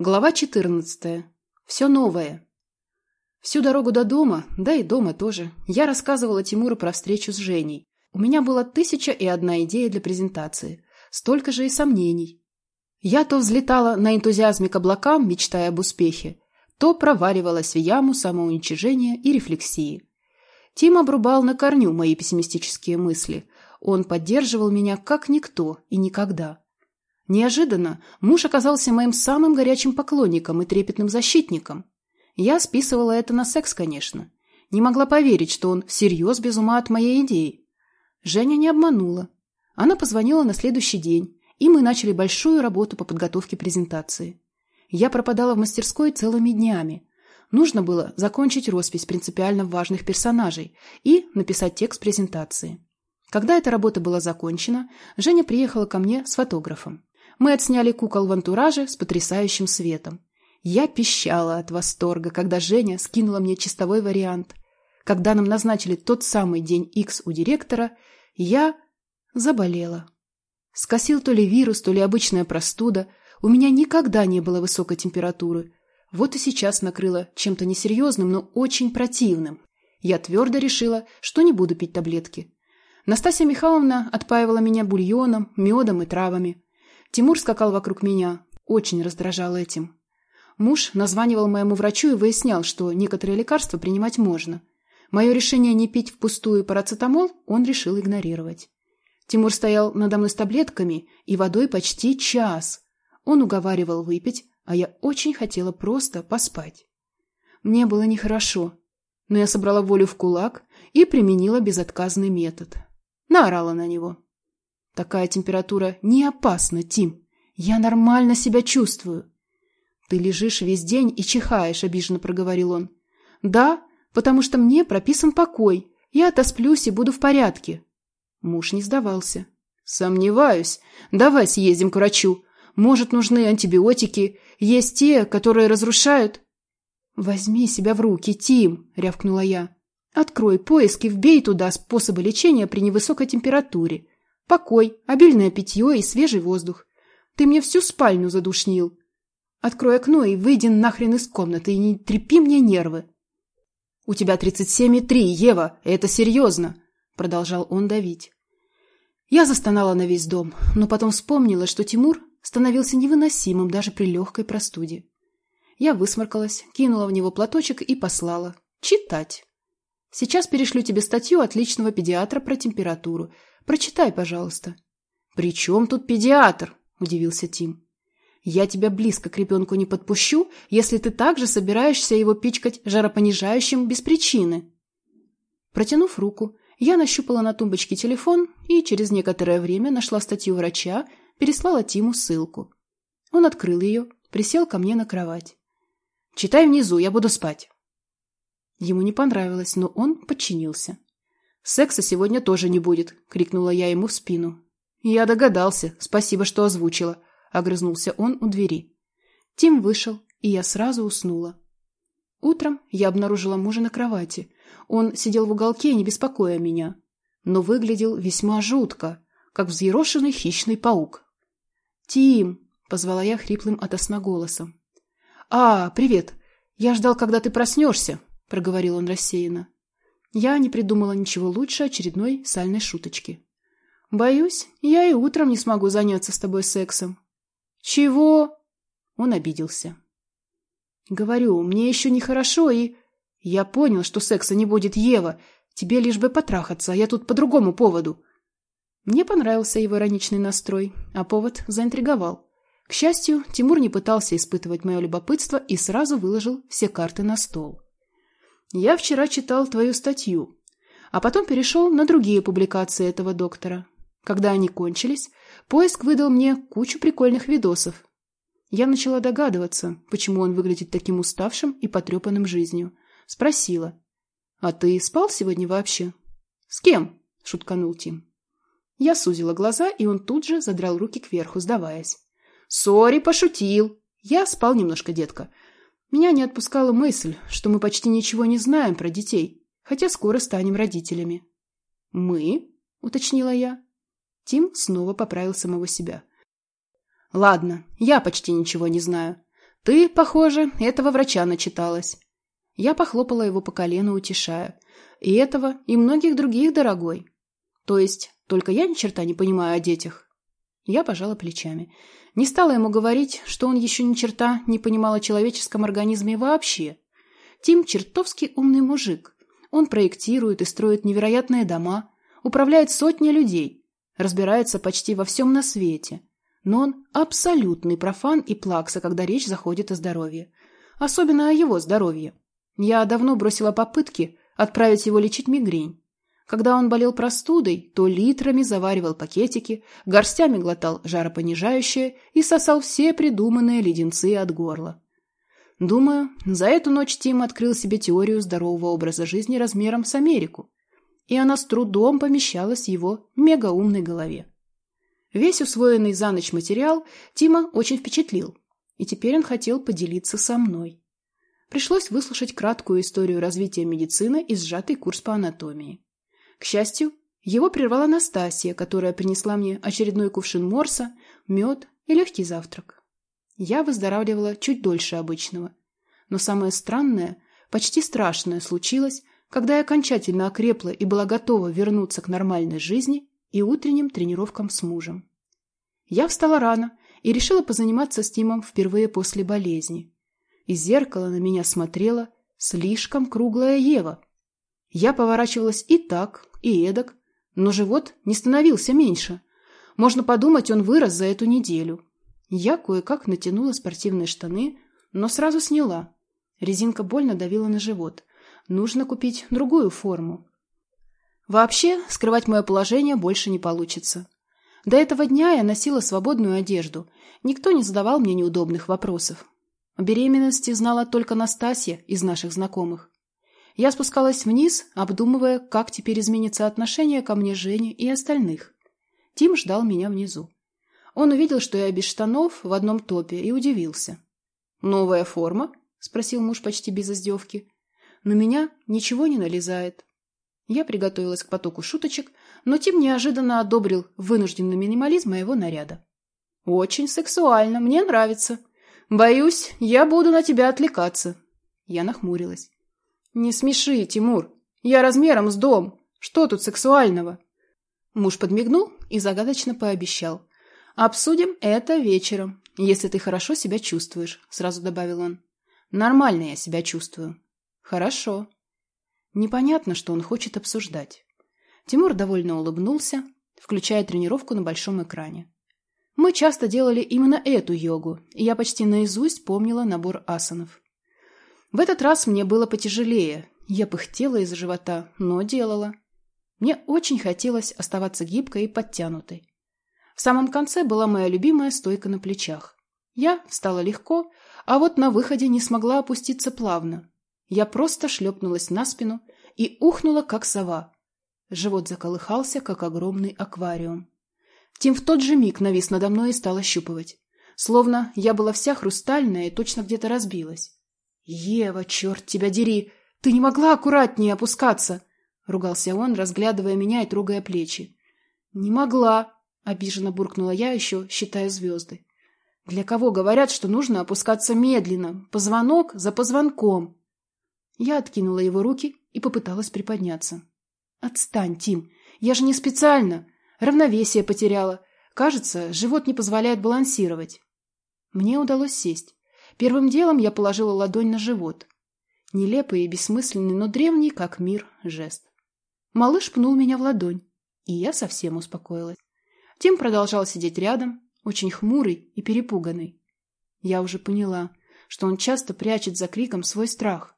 Глава 14. Все новое. Всю дорогу до дома, да и дома тоже, я рассказывала Тимуру про встречу с Женей. У меня было тысяча и одна идея для презентации, столько же и сомнений. Я то взлетала на энтузиазме к облакам, мечтая об успехе, то проваливалась в яму самоуничижения и рефлексии. Тим обрубал на корню мои пессимистические мысли. Он поддерживал меня как никто и никогда. Неожиданно муж оказался моим самым горячим поклонником и трепетным защитником. Я списывала это на секс, конечно. Не могла поверить, что он всерьез без ума от моей идеи. Женя не обманула. Она позвонила на следующий день, и мы начали большую работу по подготовке презентации. Я пропадала в мастерской целыми днями. Нужно было закончить роспись принципиально важных персонажей и написать текст презентации. Когда эта работа была закончена, Женя приехала ко мне с фотографом. Мы отсняли кукол в антураже с потрясающим светом. Я пищала от восторга, когда Женя скинула мне чистовой вариант. Когда нам назначили тот самый день X у директора, я заболела. Скосил то ли вирус, то ли обычная простуда. У меня никогда не было высокой температуры. Вот и сейчас накрыло чем-то несерьезным, но очень противным. Я твердо решила, что не буду пить таблетки. Настасья Михайловна отпаивала меня бульоном, медом и травами. Тимур скакал вокруг меня. Очень раздражал этим. Муж названивал моему врачу и выяснял, что некоторые лекарства принимать можно. Мое решение не пить впустую парацетамол он решил игнорировать. Тимур стоял надо мной с таблетками и водой почти час. Он уговаривал выпить, а я очень хотела просто поспать. Мне было нехорошо, но я собрала волю в кулак и применила безотказный метод. Наорала на него. Такая температура не опасна, Тим. Я нормально себя чувствую. Ты лежишь весь день и чихаешь, обиженно проговорил он. Да, потому что мне прописан покой. Я отосплюсь и буду в порядке. Муж не сдавался. Сомневаюсь. Давай съездим к врачу. Может, нужны антибиотики. Есть те, которые разрушают... Возьми себя в руки, Тим, рявкнула я. Открой поиски, вбей туда способы лечения при невысокой температуре. Покой, обильное питье и свежий воздух. Ты мне всю спальню задушнил. Открой окно и выйди нахрен из комнаты и не трепи мне нервы. У тебя тридцать семь и три, Ева, это серьезно, продолжал он давить. Я застонала на весь дом, но потом вспомнила, что Тимур становился невыносимым даже при легкой простуде. Я высморкалась, кинула в него платочек и послала. Читать. Сейчас перешлю тебе статью отличного педиатра про температуру. Прочитай, пожалуйста. «При чем тут педиатр?» – удивился Тим. «Я тебя близко к ребенку не подпущу, если ты также собираешься его пичкать жаропонижающим без причины». Протянув руку, я нащупала на тумбочке телефон и через некоторое время нашла статью врача, переслала Тиму ссылку. Он открыл ее, присел ко мне на кровать. «Читай внизу, я буду спать». Ему не понравилось, но он подчинился. «Секса сегодня тоже не будет», — крикнула я ему в спину. «Я догадался. Спасибо, что озвучила», — огрызнулся он у двери. Тим вышел, и я сразу уснула. Утром я обнаружила мужа на кровати. Он сидел в уголке, не беспокоя меня, но выглядел весьма жутко, как взъерошенный хищный паук. «Тим!» — позвала я хриплым от сна голосом. «А, привет! Я ждал, когда ты проснешься», — проговорил он рассеянно. Я не придумала ничего лучше очередной сальной шуточки. «Боюсь, я и утром не смогу заняться с тобой сексом». «Чего?» Он обиделся. «Говорю, мне еще нехорошо, и...» «Я понял, что секса не будет, Ева. Тебе лишь бы потрахаться, а я тут по другому поводу». Мне понравился его ироничный настрой, а повод заинтриговал. К счастью, Тимур не пытался испытывать мое любопытство и сразу выложил все карты на стол. Я вчера читал твою статью, а потом перешел на другие публикации этого доктора. Когда они кончились, поиск выдал мне кучу прикольных видосов. Я начала догадываться, почему он выглядит таким уставшим и потрепанным жизнью. Спросила. «А ты спал сегодня вообще?» «С кем?» — шутканул Тим. Я сузила глаза, и он тут же задрал руки кверху, сдаваясь. «Сори, пошутил!» «Я спал немножко, детка. Меня не отпускала мысль, что мы почти ничего не знаем про детей, хотя скоро станем родителями. «Мы?» — уточнила я. Тим снова поправил самого себя. «Ладно, я почти ничего не знаю. Ты, похоже, этого врача начиталась. Я похлопала его по колену, утешая. И этого, и многих других, дорогой. То есть, только я ни черта не понимаю о детях. Я пожала плечами. Не стала ему говорить, что он еще ни черта не понимал о человеческом организме вообще. Тим чертовски умный мужик. Он проектирует и строит невероятные дома, управляет сотней людей, разбирается почти во всем на свете. Но он абсолютный профан и плакса, когда речь заходит о здоровье. Особенно о его здоровье. Я давно бросила попытки отправить его лечить мигрень. Когда он болел простудой, то литрами заваривал пакетики, горстями глотал жаропонижающее и сосал все придуманные леденцы от горла. Думаю, за эту ночь Тим открыл себе теорию здорового образа жизни размером с Америку, и она с трудом помещалась в его мегаумной голове. Весь усвоенный за ночь материал Тима очень впечатлил, и теперь он хотел поделиться со мной. Пришлось выслушать краткую историю развития медицины и сжатый курс по анатомии. К счастью, его прервала Настасья, которая принесла мне очередной кувшин морса, мед и легкий завтрак. Я выздоравливала чуть дольше обычного. Но самое странное, почти страшное случилось, когда я окончательно окрепла и была готова вернуться к нормальной жизни и утренним тренировкам с мужем. Я встала рано и решила позаниматься с Тимом впервые после болезни. Из зеркала на меня смотрела слишком круглая Ева. Я поворачивалась и так, и эдак, но живот не становился меньше. Можно подумать, он вырос за эту неделю. Я кое-как натянула спортивные штаны, но сразу сняла. Резинка больно давила на живот. Нужно купить другую форму. Вообще, скрывать мое положение больше не получится. До этого дня я носила свободную одежду. Никто не задавал мне неудобных вопросов. О беременности знала только Настасья из наших знакомых. Я спускалась вниз, обдумывая, как теперь изменится отношение ко мне Жени и остальных. Тим ждал меня внизу. Он увидел, что я без штанов в одном топе, и удивился. «Новая форма?» — спросил муж почти без издевки. «На меня ничего не налезает». Я приготовилась к потоку шуточек, но Тим неожиданно одобрил вынужденный минимализм моего наряда. «Очень сексуально, мне нравится. Боюсь, я буду на тебя отвлекаться». Я нахмурилась. «Не смеши, Тимур. Я размером с дом. Что тут сексуального?» Муж подмигнул и загадочно пообещал. «Обсудим это вечером, если ты хорошо себя чувствуешь», — сразу добавил он. «Нормально я себя чувствую». «Хорошо». Непонятно, что он хочет обсуждать. Тимур довольно улыбнулся, включая тренировку на большом экране. Мы часто делали именно эту йогу, и я почти наизусть помнила набор асанов. В этот раз мне было потяжелее. Я пыхтела из живота, но делала. Мне очень хотелось оставаться гибкой и подтянутой. В самом конце была моя любимая стойка на плечах. Я встала легко, а вот на выходе не смогла опуститься плавно. Я просто шлепнулась на спину и ухнула, как сова. Живот заколыхался, как огромный аквариум. Тим в тот же миг навис надо мной и стал ощупывать. Словно я была вся хрустальная и точно где-то разбилась. «Ева, черт тебя дери! Ты не могла аккуратнее опускаться!» — ругался он, разглядывая меня и трогая плечи. «Не могла!» — обиженно буркнула я еще, считая звезды. «Для кого говорят, что нужно опускаться медленно, позвонок за позвонком?» Я откинула его руки и попыталась приподняться. «Отстань, Тим! Я же не специально! Равновесие потеряла. Кажется, живот не позволяет балансировать». Мне удалось сесть. Первым делом я положила ладонь на живот. Нелепый и бессмысленный, но древний, как мир, жест. Малыш пнул меня в ладонь, и я совсем успокоилась. Тим продолжал сидеть рядом, очень хмурый и перепуганный. Я уже поняла, что он часто прячет за криком свой страх.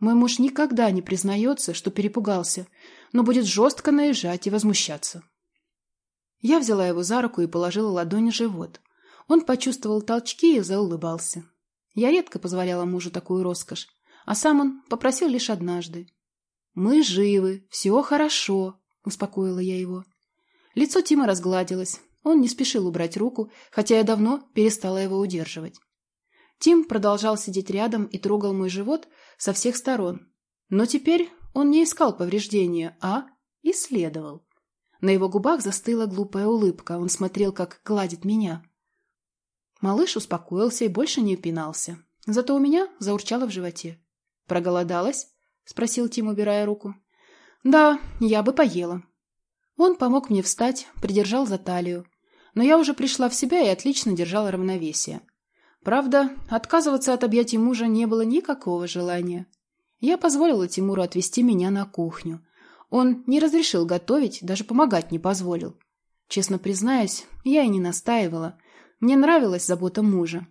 Мой муж никогда не признается, что перепугался, но будет жестко наезжать и возмущаться. Я взяла его за руку и положила ладонь на живот. Он почувствовал толчки и заулыбался. Я редко позволяла мужу такую роскошь, а сам он попросил лишь однажды. «Мы живы, все хорошо», — успокоила я его. Лицо Тима разгладилось, он не спешил убрать руку, хотя я давно перестала его удерживать. Тим продолжал сидеть рядом и трогал мой живот со всех сторон. Но теперь он не искал повреждения, а исследовал. На его губах застыла глупая улыбка, он смотрел, как гладит меня. Малыш успокоился и больше не упинался. Зато у меня заурчало в животе. «Проголодалась?» — спросил Тим, убирая руку. «Да, я бы поела». Он помог мне встать, придержал за талию. Но я уже пришла в себя и отлично держала равновесие. Правда, отказываться от объятий мужа не было никакого желания. Я позволила Тимуру отвезти меня на кухню. Он не разрешил готовить, даже помогать не позволил. Честно признаюсь, я и не настаивала. Мне нравилась забота мужа.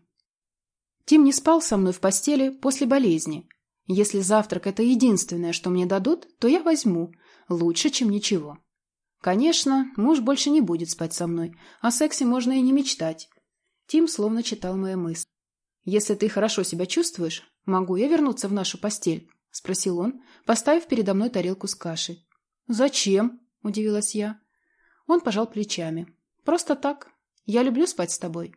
Тим не спал со мной в постели после болезни. Если завтрак – это единственное, что мне дадут, то я возьму. Лучше, чем ничего. Конечно, муж больше не будет спать со мной. О сексе можно и не мечтать. Тим словно читал мои мысли. «Если ты хорошо себя чувствуешь, могу я вернуться в нашу постель?» – спросил он, поставив передо мной тарелку с кашей. «Зачем?» – удивилась я. Он пожал плечами. «Просто так. Я люблю спать с тобой».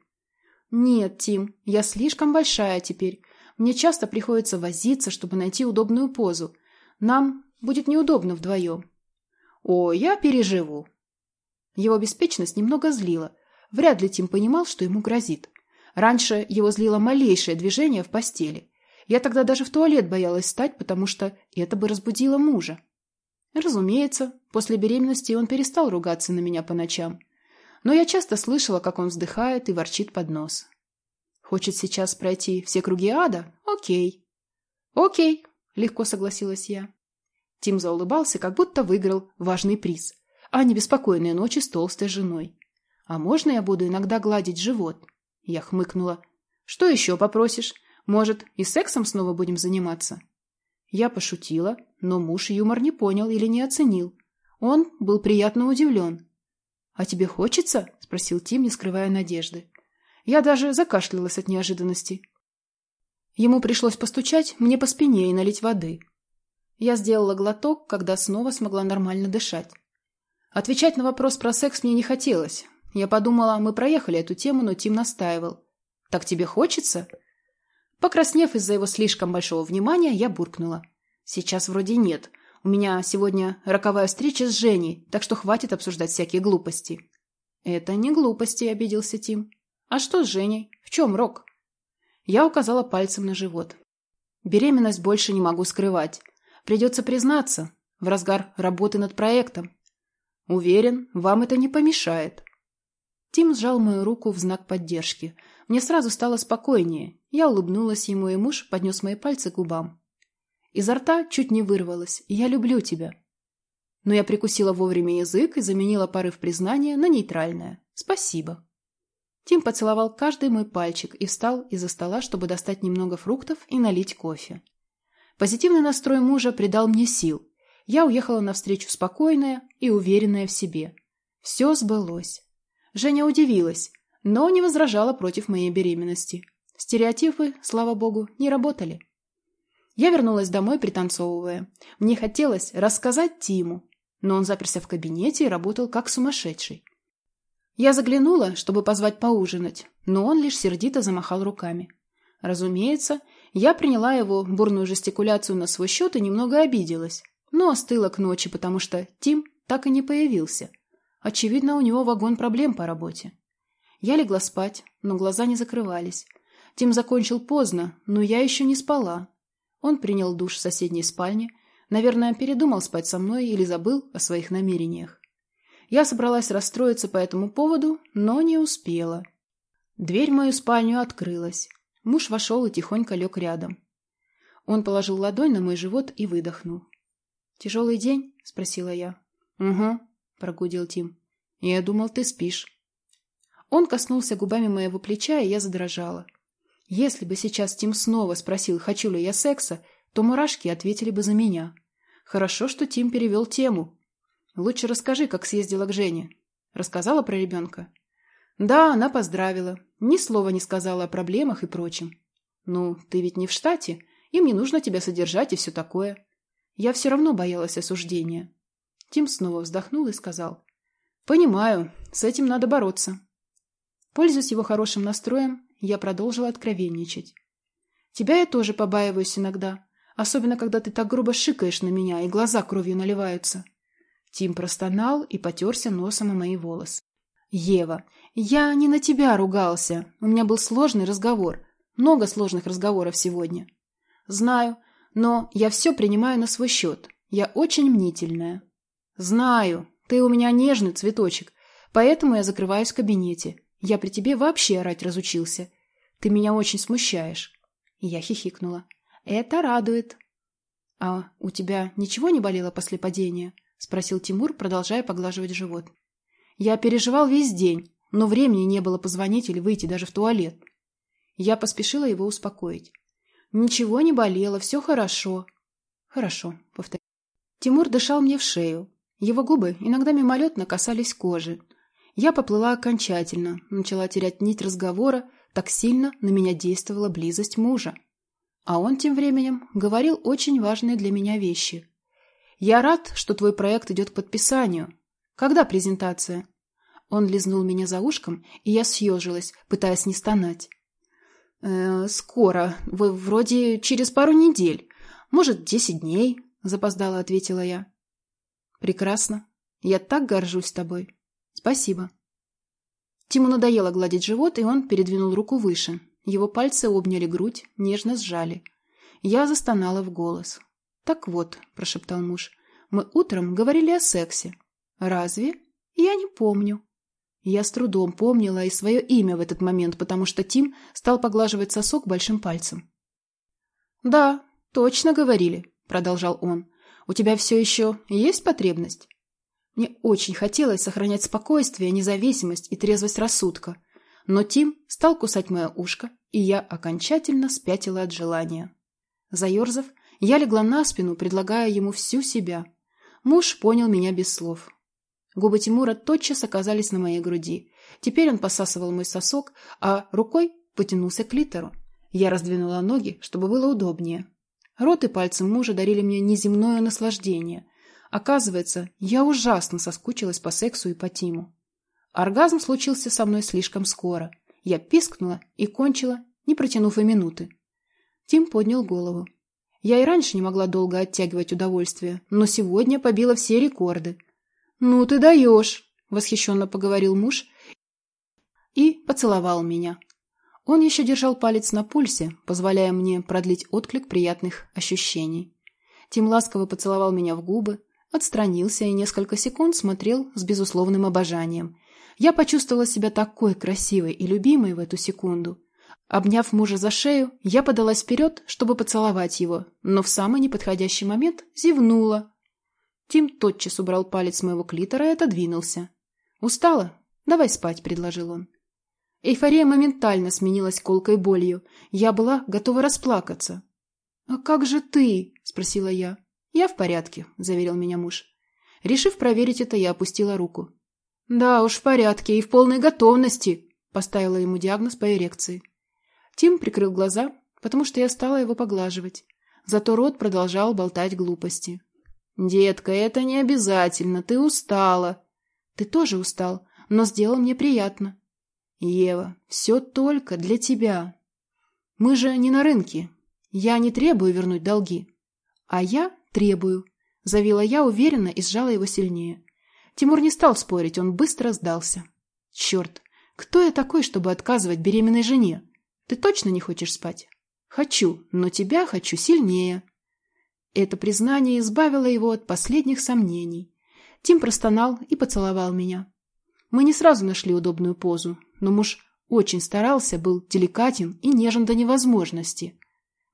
«Нет, Тим, я слишком большая теперь. Мне часто приходится возиться, чтобы найти удобную позу. Нам будет неудобно вдвоем». «О, я переживу». Его беспечность немного злила. Вряд ли Тим понимал, что ему грозит. Раньше его злило малейшее движение в постели. Я тогда даже в туалет боялась встать, потому что это бы разбудило мужа. Разумеется, после беременности он перестал ругаться на меня по ночам. Но я часто слышала, как он вздыхает и ворчит под нос. Хочет сейчас пройти все круги ада? Окей. Окей, легко согласилась я. Тим заулыбался, как будто выиграл важный приз, а не беспокойные ночи с толстой женой. А можно я буду иногда гладить живот? Я хмыкнула. Что еще попросишь? Может, и сексом снова будем заниматься? Я пошутила, но муж юмор не понял или не оценил. Он был приятно удивлен. «А тебе хочется?» – спросил Тим, не скрывая надежды. Я даже закашлялась от неожиданности. Ему пришлось постучать мне по спине и налить воды. Я сделала глоток, когда снова смогла нормально дышать. Отвечать на вопрос про секс мне не хотелось. Я подумала, мы проехали эту тему, но Тим настаивал. «Так тебе хочется?» Покраснев из-за его слишком большого внимания, я буркнула. «Сейчас вроде нет. У меня сегодня роковая встреча с Женей, так что хватит обсуждать всякие глупости». «Это не глупости», — обиделся Тим. «А что с Женей? В чем рок?» Я указала пальцем на живот. «Беременность больше не могу скрывать. Придется признаться, в разгар работы над проектом. Уверен, вам это не помешает». Тим сжал мою руку в знак поддержки. Мне сразу стало спокойнее. Я улыбнулась ему, и муж поднес мои пальцы к губам. Изо рта чуть не вырвалось «Я люблю тебя». Но я прикусила вовремя язык и заменила порыв признания на нейтральное «Спасибо». Тим поцеловал каждый мой пальчик и встал из-за стола, чтобы достать немного фруктов и налить кофе. Позитивный настрой мужа придал мне сил. Я уехала навстречу спокойная и уверенная в себе. Все сбылось. Женя удивилась, но не возражала против моей беременности. Стереотипы, слава богу, не работали. Я вернулась домой, пританцовывая. Мне хотелось рассказать Тиму, но он заперся в кабинете и работал как сумасшедший. Я заглянула, чтобы позвать поужинать, но он лишь сердито замахал руками. Разумеется, я приняла его бурную жестикуляцию на свой счет и немного обиделась, но остыла к ночи, потому что Тим так и не появился. Очевидно, у него вагон проблем по работе. Я легла спать, но глаза не закрывались. Тим закончил поздно, но я еще не спала. Он принял душ в соседней спальне, наверное, передумал спать со мной или забыл о своих намерениях. Я собралась расстроиться по этому поводу, но не успела. Дверь в мою спальню открылась. Муж вошел и тихонько лег рядом. Он положил ладонь на мой живот и выдохнул. «Тяжелый день?» — спросила я. «Угу», прогудел Тим. «Я думал, ты спишь». Он коснулся губами моего плеча, и я задрожала. Если бы сейчас Тим снова спросил, хочу ли я секса, то мурашки ответили бы за меня. Хорошо, что Тим перевел тему. Лучше расскажи, как съездила к Жене. Рассказала про ребенка? Да, она поздравила. Ни слова не сказала о проблемах и прочем. Ну, ты ведь не в штате, им не нужно тебя содержать и все такое. Я все равно боялась осуждения. Тим снова вздохнул и сказал. «Понимаю, с этим надо бороться». Пользуясь его хорошим настроем, я продолжила откровенничать. «Тебя я тоже побаиваюсь иногда, особенно когда ты так грубо шикаешь на меня, и глаза кровью наливаются». Тим простонал и потерся носом о мои волосы. Ева, я не на тебя ругался. У меня был сложный разговор. Много сложных разговоров сегодня. Знаю, но я все принимаю на свой счет. Я очень мнительная. Знаю, ты у меня нежный цветочек, поэтому я закрываюсь в кабинете. Я при тебе вообще орать разучился. Ты меня очень смущаешь. я хихикнула. Это радует. А у тебя ничего не болело после падения? Спросил Тимур, продолжая поглаживать живот. Я переживал весь день, но времени не было позвонить или выйти даже в туалет. Я поспешила его успокоить. «Ничего не болело, все хорошо». «Хорошо», — повторил. Тимур дышал мне в шею. Его губы иногда мимолетно касались кожи. Я поплыла окончательно, начала терять нить разговора, так сильно на меня действовала близость мужа. А он тем временем говорил очень важные для меня вещи. «Я рад, что твой проект идет к подписанию. Когда презентация?» Он лизнул меня за ушком, и я съежилась, пытаясь не стонать. «Э, «Скоро. Вы вроде через пару недель. Может, десять дней», — запоздала ответила я. «Прекрасно. Я так горжусь тобой. Спасибо». Тиму надоело гладить живот, и он передвинул руку выше. Его пальцы обняли грудь, нежно сжали. Я застонала в голос. «Так вот», — прошептал муж, — «мы утром говорили о сексе». «Разве? Я не помню». Я с трудом помнила и свое имя в этот момент, потому что Тим стал поглаживать сосок большим пальцем. «Да, точно говорили», — продолжал он. «У тебя все еще есть потребность?» Мне очень хотелось сохранять спокойствие, независимость и трезвость рассудка. Но Тим стал кусать мое ушко, и я окончательно спятила от желания. Заерзав, я легла на спину, предлагая ему всю себя. Муж понял меня без слов. Губы Тимура тотчас оказались на моей груди. Теперь он посасывал мой сосок, а рукой потянулся к литеру. Я раздвинула ноги, чтобы было удобнее. Рот и пальцы мужа дарили мне неземное наслаждение. Оказывается, я ужасно соскучилась по сексу и по Тиму. Оргазм случился со мной слишком скоро. Я пискнула и кончила, не протянув и минуты. Тим поднял голову. Я и раньше не могла долго оттягивать удовольствие, но сегодня побила все рекорды – «Ну ты даешь!» — восхищенно поговорил муж и поцеловал меня. Он еще держал палец на пульсе, позволяя мне продлить отклик приятных ощущений. Тим ласково поцеловал меня в губы, отстранился и несколько секунд смотрел с безусловным обожанием. Я почувствовала себя такой красивой и любимой в эту секунду. Обняв мужа за шею, я подалась вперед, чтобы поцеловать его, но в самый неподходящий момент зевнула, Тим тотчас убрал палец моего клитора и отодвинулся. «Устала? Давай спать», — предложил он. Эйфория моментально сменилась колкой болью. Я была готова расплакаться. «А как же ты?» — спросила я. «Я в порядке», — заверил меня муж. Решив проверить это, я опустила руку. «Да уж, в порядке и в полной готовности», — поставила ему диагноз по эрекции. Тим прикрыл глаза, потому что я стала его поглаживать. Зато рот продолжал болтать глупости. «Детка, это не обязательно, ты устала». «Ты тоже устал, но сделал мне приятно». «Ева, все только для тебя. Мы же не на рынке. Я не требую вернуть долги». «А я требую», — завела я уверенно и сжала его сильнее. Тимур не стал спорить, он быстро сдался. «Черт, кто я такой, чтобы отказывать беременной жене? Ты точно не хочешь спать?» «Хочу, но тебя хочу сильнее». Это признание избавило его от последних сомнений. Тим простонал и поцеловал меня. Мы не сразу нашли удобную позу, но муж очень старался, был деликатен и нежен до невозможности.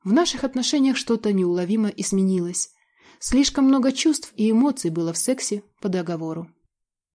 В наших отношениях что-то неуловимо изменилось. Слишком много чувств и эмоций было в сексе по договору.